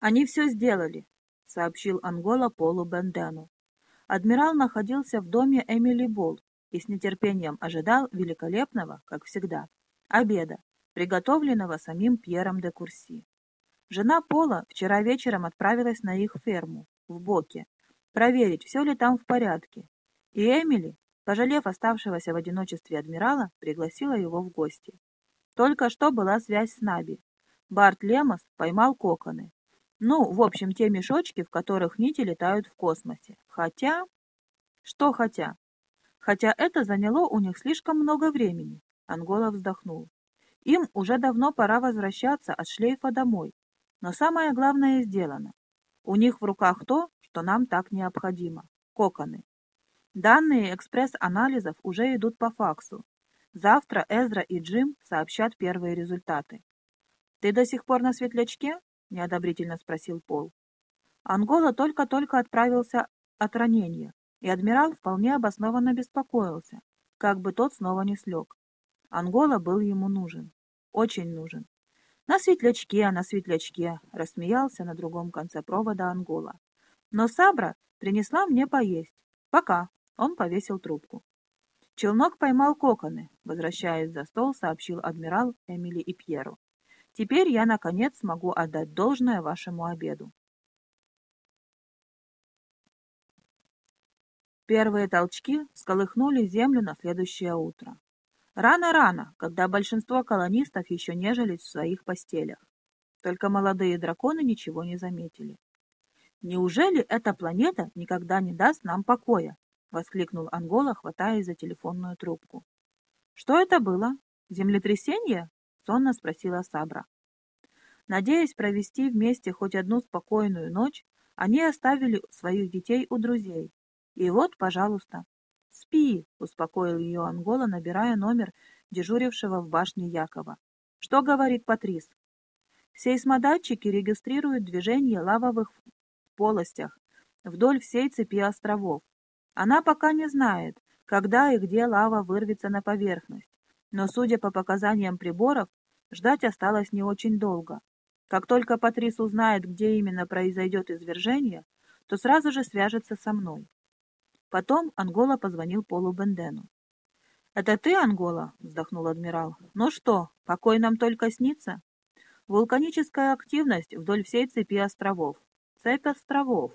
«Они все сделали», — сообщил Ангола Полу Бендену. Адмирал находился в доме Эмили Болл и с нетерпением ожидал великолепного, как всегда, обеда, приготовленного самим Пьером де Курси. Жена Пола вчера вечером отправилась на их ферму, в Боке, проверить, все ли там в порядке, и Эмили, пожалев оставшегося в одиночестве адмирала, пригласила его в гости. Только что была связь с Наби. Барт Лемос поймал коконы. Ну, в общем, те мешочки, в которых нити летают в космосе. Хотя... Что хотя? Хотя это заняло у них слишком много времени. Ангола вздохнул. Им уже давно пора возвращаться от шлейфа домой. Но самое главное сделано. У них в руках то, что нам так необходимо – коконы. Данные экспресс-анализов уже идут по факсу. Завтра Эзра и Джим сообщат первые результаты. «Ты до сих пор на светлячке?» — неодобрительно спросил Пол. Ангола только-только отправился от ранения, и адмирал вполне обоснованно беспокоился, как бы тот снова не слег. Ангола был ему нужен. Очень нужен. «На светлячке, на светлячке!» — рассмеялся на другом конце провода Ангола. «Но Сабра принесла мне поесть. Пока!» — он повесил трубку. Челнок поймал коконы, возвращаясь за стол, сообщил адмирал Эмили и Пьеру. «Теперь я, наконец, смогу отдать должное вашему обеду». Первые толчки сколыхнули землю на следующее утро. Рано-рано, когда большинство колонистов еще нежились в своих постелях. Только молодые драконы ничего не заметили. «Неужели эта планета никогда не даст нам покоя?» — воскликнул Ангола, хватаясь за телефонную трубку. «Что это было? Землетрясение?» — сонно спросила Сабра. Надеясь провести вместе хоть одну спокойную ночь, они оставили своих детей у друзей. И вот, пожалуйста, «Спи!» — успокоил ее Ангола, набирая номер дежурившего в башне Якова. «Что говорит Патрис?» Сейсмодатчики регистрируют движение лавовых полостях вдоль всей цепи островов. Она пока не знает, когда и где лава вырвется на поверхность, но, судя по показаниям приборов, ждать осталось не очень долго. Как только Патрис узнает, где именно произойдет извержение, то сразу же свяжется со мной. Потом Ангола позвонил Полу Бендену. «Это ты, Ангола?» — вздохнул адмирал. «Ну что, покой нам только снится?» «Вулканическая активность вдоль всей цепи островов. Цепь островов.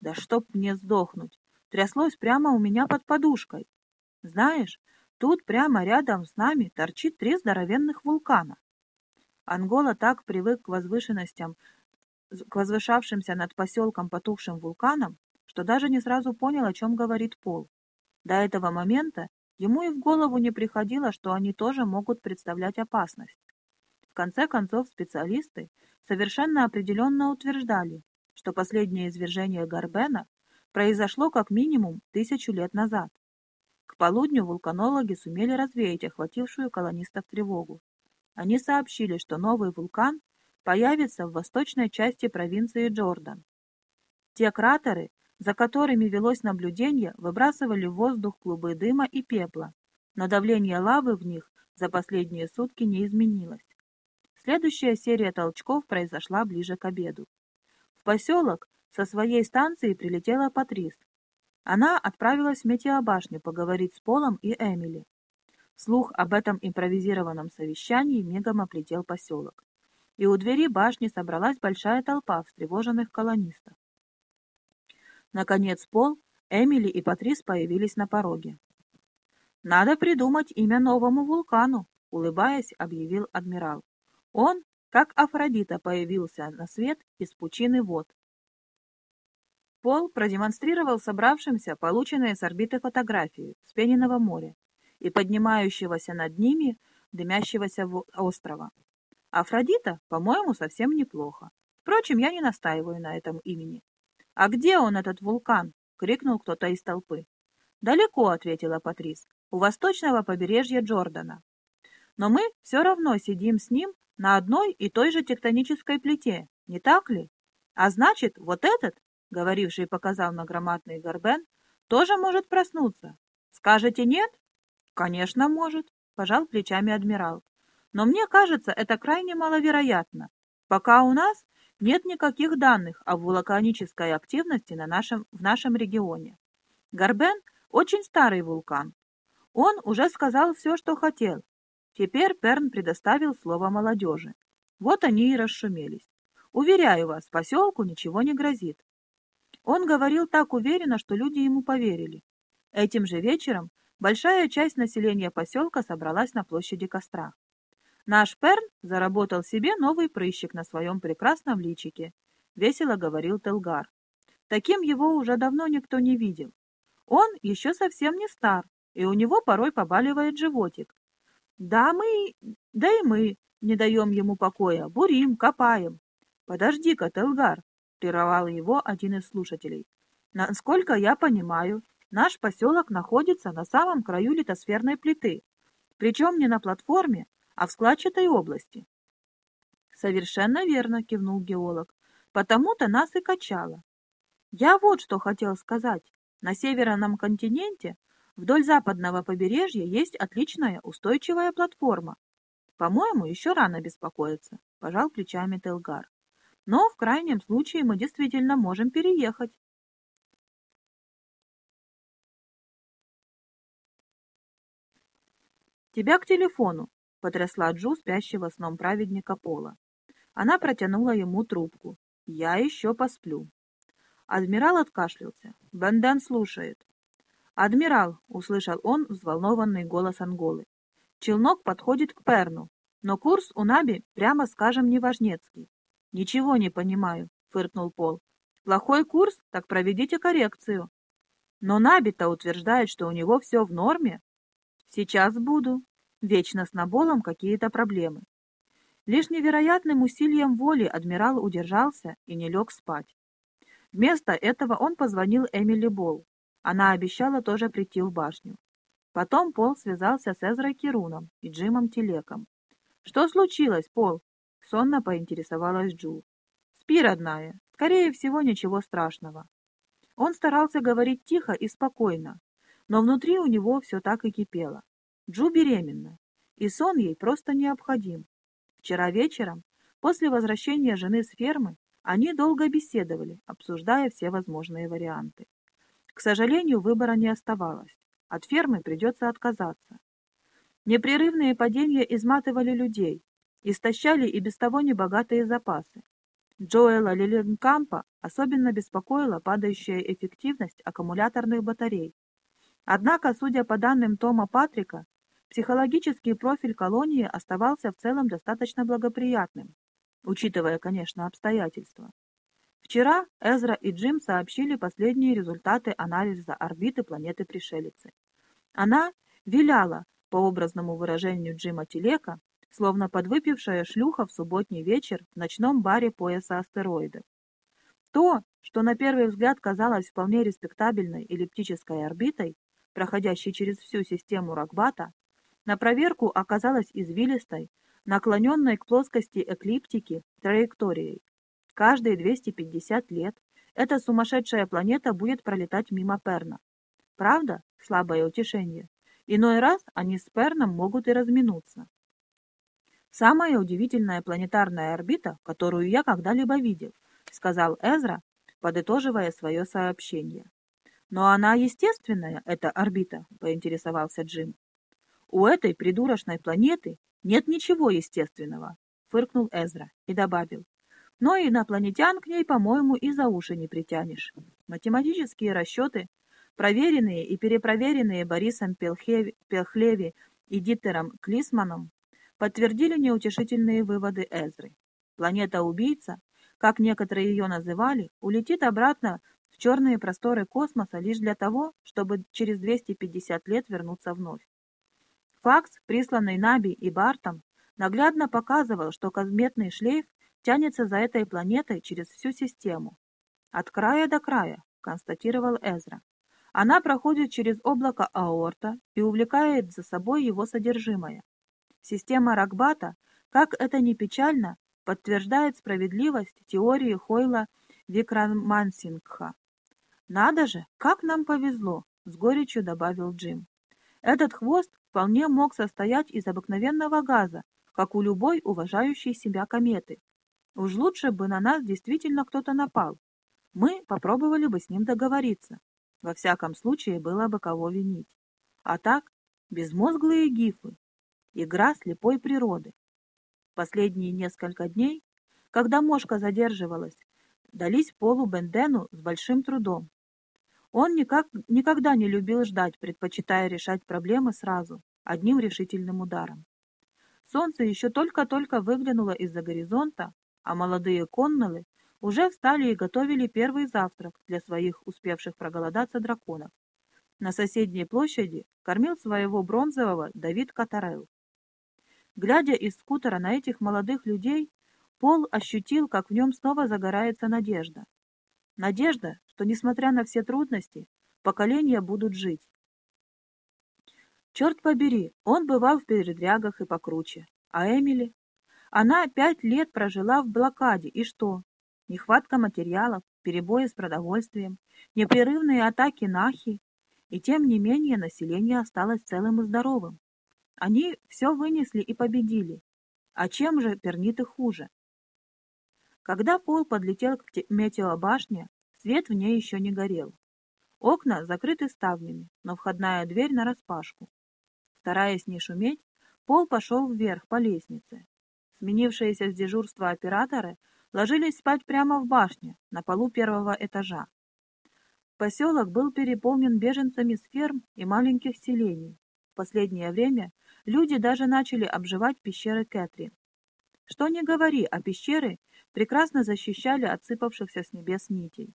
Да чтоб мне сдохнуть! Тряслось прямо у меня под подушкой. Знаешь, тут прямо рядом с нами торчит три здоровенных вулкана. Ангола так привык к возвышенностям, к возвышавшимся над поселком потухшим вулканам, что даже не сразу понял, о чем говорит Пол. До этого момента ему и в голову не приходило, что они тоже могут представлять опасность. В конце концов, специалисты совершенно определенно утверждали, что последнее извержение Гарбена произошло как минимум тысячу лет назад. К полудню вулканологи сумели развеять охватившую колонистов тревогу. Они сообщили, что новый вулкан появится в восточной части провинции Джордан. Те кратеры, за которыми велось наблюдение, выбрасывали в воздух клубы дыма и пепла, но давление лавы в них за последние сутки не изменилось. Следующая серия толчков произошла ближе к обеду. В поселок со своей станции прилетела Патрис. Она отправилась в метеобашню поговорить с Полом и Эмили. Слух об этом импровизированном совещании мигом оплетел поселок. И у двери башни собралась большая толпа встревоженных колонистов. Наконец Пол, Эмили и Патрис появились на пороге. «Надо придумать имя новому вулкану», — улыбаясь, объявил адмирал. «Он, как Афродита, появился на свет из пучины вод». Пол продемонстрировал собравшимся полученные с орбиты фотографии с Пениного моря и поднимающегося над ними дымящегося острова. Афродита, по-моему, совсем неплохо. Впрочем, я не настаиваю на этом имени. «А где он, этот вулкан?» — крикнул кто-то из толпы. «Далеко», — ответила Патрис, — «у восточного побережья Джордана». «Но мы все равно сидим с ним на одной и той же тектонической плите, не так ли? А значит, вот этот, — говоривший показал на громадный горбен, — тоже может проснуться. Скажете нет?» «Конечно, может», — пожал плечами адмирал. «Но мне кажется, это крайне маловероятно. Пока у нас нет никаких данных об вулканической активности на нашем, в нашем регионе. Горбен – очень старый вулкан. Он уже сказал все, что хотел. Теперь Перн предоставил слово молодежи. Вот они и расшумелись. Уверяю вас, поселку ничего не грозит. Он говорил так уверенно, что люди ему поверили. Этим же вечером большая часть населения поселка собралась на площади костра. Наш Перн заработал себе новый прыщик на своем прекрасном личике, весело говорил Телгар. Таким его уже давно никто не видел. Он еще совсем не стар, и у него порой побаливает животик. Да мы, да и мы не даем ему покоя, бурим, копаем. Подожди-ка, Телгар, прервал его один из слушателей. Насколько я понимаю, наш поселок находится на самом краю литосферной плиты, причем не на платформе, а в складчатой области. Совершенно верно, кивнул геолог. Потому-то нас и качало. Я вот что хотел сказать. На северном континенте вдоль западного побережья есть отличная устойчивая платформа. По-моему, еще рано беспокоиться, пожал плечами Телгар. Но в крайнем случае мы действительно можем переехать. Тебя к телефону, потрясла Джу спящего сном праведника Пола. Она протянула ему трубку. «Я еще посплю». Адмирал откашлялся. Бенден слушает. «Адмирал», — услышал он взволнованный голос Анголы. «Челнок подходит к Перну, но курс у Наби, прямо скажем, неважнецкий». «Ничего не понимаю», — фыркнул Пол. «Плохой курс? Так проведите коррекцию». «Но Наби-то утверждает, что у него все в норме». «Сейчас буду», Вечно с Наболом какие-то проблемы. Лишь невероятным усилием воли адмирал удержался и не лег спать. Вместо этого он позвонил Эмили Болл. Она обещала тоже прийти в башню. Потом Пол связался с Эзрой Кируном и Джимом Телеком. «Что случилось, Пол?» — сонно поинтересовалась Джул. «Спи, родная. Скорее всего, ничего страшного». Он старался говорить тихо и спокойно, но внутри у него все так и кипело. Джу беременна, и сон ей просто необходим. Вчера вечером, после возвращения жены с фермы, они долго беседовали, обсуждая все возможные варианты. К сожалению, выбора не оставалось. От фермы придется отказаться. Непрерывные падения изматывали людей, истощали и без того небогатые запасы. Джоэла Лиленкампа особенно беспокоила падающая эффективность аккумуляторных батарей. Однако, судя по данным Тома Патрика, Психологический профиль колонии оставался в целом достаточно благоприятным, учитывая, конечно, обстоятельства. Вчера Эзра и Джим сообщили последние результаты анализа орбиты планеты-пришелицы. Она виляла, по образному выражению Джима Телека, словно подвыпившая шлюха в субботний вечер в ночном баре пояса астероидов. То, что на первый взгляд казалось вполне респектабельной эллиптической орбитой, проходящей через всю систему Рокбата, на проверку оказалась извилистой, наклоненной к плоскости эклиптики траекторией. Каждые 250 лет эта сумасшедшая планета будет пролетать мимо Перна. Правда? Слабое утешение. Иной раз они с Перном могут и разминуться. «Самая удивительная планетарная орбита, которую я когда-либо видел», сказал Эзра, подытоживая свое сообщение. «Но она естественная, эта орбита», — поинтересовался Джим. «У этой придурочной планеты нет ничего естественного», — фыркнул Эзра и добавил. «Но инопланетян к ней, по-моему, и за уши не притянешь. Математические расчеты, проверенные и перепроверенные Борисом Пелхеви, Пелхлеви и Дитером Клисманом, подтвердили неутешительные выводы Эзры. Планета-убийца, как некоторые ее называли, улетит обратно в черные просторы космоса лишь для того, чтобы через 250 лет вернуться вновь. Факс, присланный Наби и Бартом, наглядно показывал, что кометный шлейф тянется за этой планетой через всю систему. «От края до края», — констатировал Эзра. Она проходит через облако аорта и увлекает за собой его содержимое. Система Ракбата, как это ни печально, подтверждает справедливость теории Хойла Викрамансингха. «Надо же, как нам повезло!» — с горечью добавил Джим. Этот хвост вполне мог состоять из обыкновенного газа, как у любой уважающей себя кометы. Уж лучше бы на нас действительно кто-то напал. Мы попробовали бы с ним договориться. Во всяком случае, было бы кого винить. А так, безмозглые гифы. Игра слепой природы. Последние несколько дней, когда мошка задерживалась, дались Полу Бендену с большим трудом. Он никак, никогда не любил ждать, предпочитая решать проблемы сразу, одним решительным ударом. Солнце еще только-только выглянуло из-за горизонта, а молодые коннелы уже встали и готовили первый завтрак для своих успевших проголодаться драконов. На соседней площади кормил своего бронзового Давид Катарел. Глядя из скутера на этих молодых людей, Пол ощутил, как в нем снова загорается надежда. Надежда, что, несмотря на все трудности, поколения будут жить. Черт побери, он бывал в передрягах и покруче. А Эмили? Она пять лет прожила в блокаде, и что? Нехватка материалов, перебои с продовольствием, непрерывные атаки нахи, и тем не менее население осталось целым и здоровым. Они все вынесли и победили. А чем же перниты хуже? Когда Пол подлетел к метеобашне, свет в ней еще не горел. Окна закрыты ставнями, но входная дверь нараспашку. Стараясь не шуметь, Пол пошел вверх по лестнице. Сменившиеся с дежурства операторы ложились спать прямо в башне, на полу первого этажа. Поселок был переполнен беженцами с ферм и маленьких селений. В последнее время люди даже начали обживать пещеры Кэтрин. Что ни говори, а пещеры прекрасно защищали от сыпавшихся с небес нитей.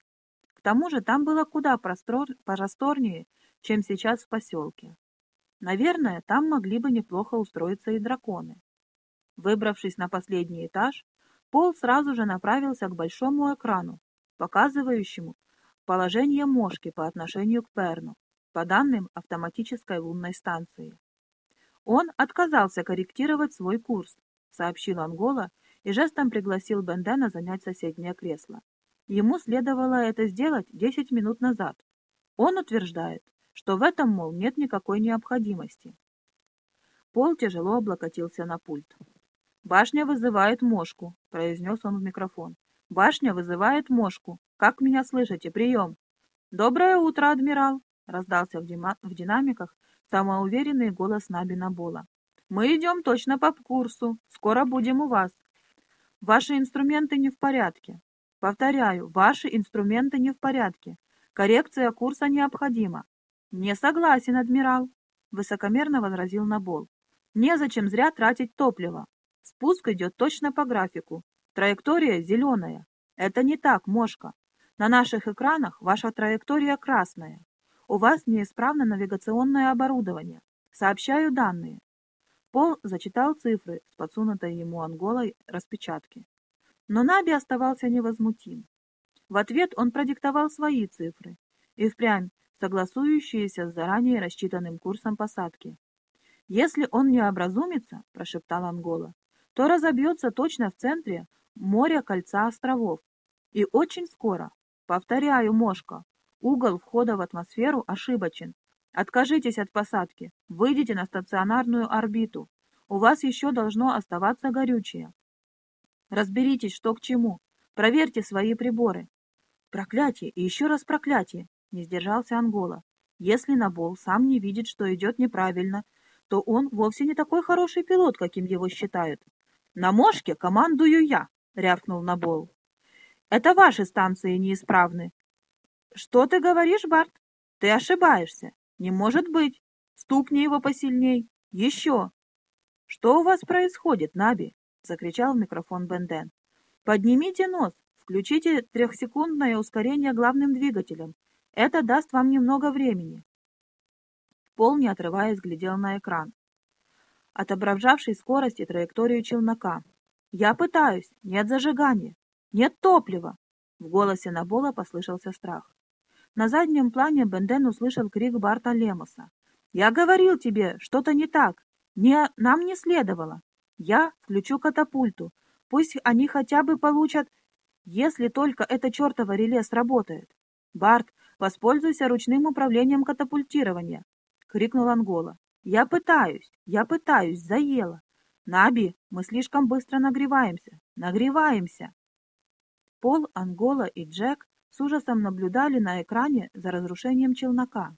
К тому же там было куда простор, просторнее, чем сейчас в поселке. Наверное, там могли бы неплохо устроиться и драконы. Выбравшись на последний этаж, Пол сразу же направился к большому экрану, показывающему положение мошки по отношению к Перну, по данным автоматической лунной станции. Он отказался корректировать свой курс, сообщил Ангола и жестом пригласил Бендена занять соседнее кресло. Ему следовало это сделать 10 минут назад. Он утверждает, что в этом, мол, нет никакой необходимости. Пол тяжело облокотился на пульт. «Башня вызывает мошку», — произнес он в микрофон. «Башня вызывает мошку. Как меня слышите? Прием!» «Доброе утро, адмирал!» — раздался в, дима... в динамиках самоуверенный голос Набина Бола. «Мы идем точно по курсу. Скоро будем у вас. Ваши инструменты не в порядке. Повторяю, ваши инструменты не в порядке. Коррекция курса необходима. «Не согласен, адмирал», — высокомерно возразил Набол. «Незачем зря тратить топливо. Спуск идет точно по графику. Траектория зеленая. Это не так, Мошка. На наших экранах ваша траектория красная. У вас неисправно навигационное оборудование. Сообщаю данные». Пол зачитал цифры с подсунутой ему анголой распечатки. Но Наби оставался невозмутим. В ответ он продиктовал свои цифры. И впрямь согласующиеся с заранее рассчитанным курсом посадки. «Если он не образумится, — прошептал Ангола, — то разобьется точно в центре моря кольца островов. И очень скоро, повторяю, Мошка, угол входа в атмосферу ошибочен. Откажитесь от посадки, выйдите на стационарную орбиту. У вас еще должно оставаться горючее. Разберитесь, что к чему. Проверьте свои приборы. Проклятие и еще раз проклятие. Не сдержался Ангола. Если Набол сам не видит, что идет неправильно, то он вовсе не такой хороший пилот, каким его считают. «На мошке командую я», — рявкнул Набол. «Это ваши станции неисправны». «Что ты говоришь, Барт? Ты ошибаешься. Не может быть. Стукни его посильней. Еще». «Что у вас происходит, Наби?» — закричал в микрофон Бенден. «Поднимите нос, включите трехсекундное ускорение главным двигателем это даст вам немного времени. Пол, не отрываясь, глядел на экран, отображавший скорость и траекторию челнока. «Я пытаюсь! Нет зажигания! Нет топлива!» В голосе Набола послышался страх. На заднем плане Бенден услышал крик Барта Лемоса. «Я говорил тебе, что-то не так! Не, нам не следовало! Я включу катапульту! Пусть они хотя бы получат, если только это чертово реле сработает!» «Барт, Воспользуйся ручным управлением катапультирования!» — крикнул Ангола. «Я пытаюсь! Я пытаюсь! Заело!» «Наби, мы слишком быстро нагреваемся! Нагреваемся!» Пол, Ангола и Джек с ужасом наблюдали на экране за разрушением челнока.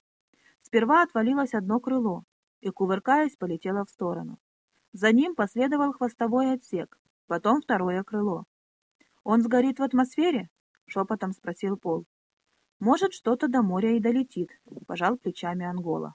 Сперва отвалилось одно крыло и, кувыркаясь, полетело в сторону. За ним последовал хвостовой отсек, потом второе крыло. «Он сгорит в атмосфере?» — шепотом спросил Пол. «Может, что-то до моря и долетит», — пожал плечами Ангола.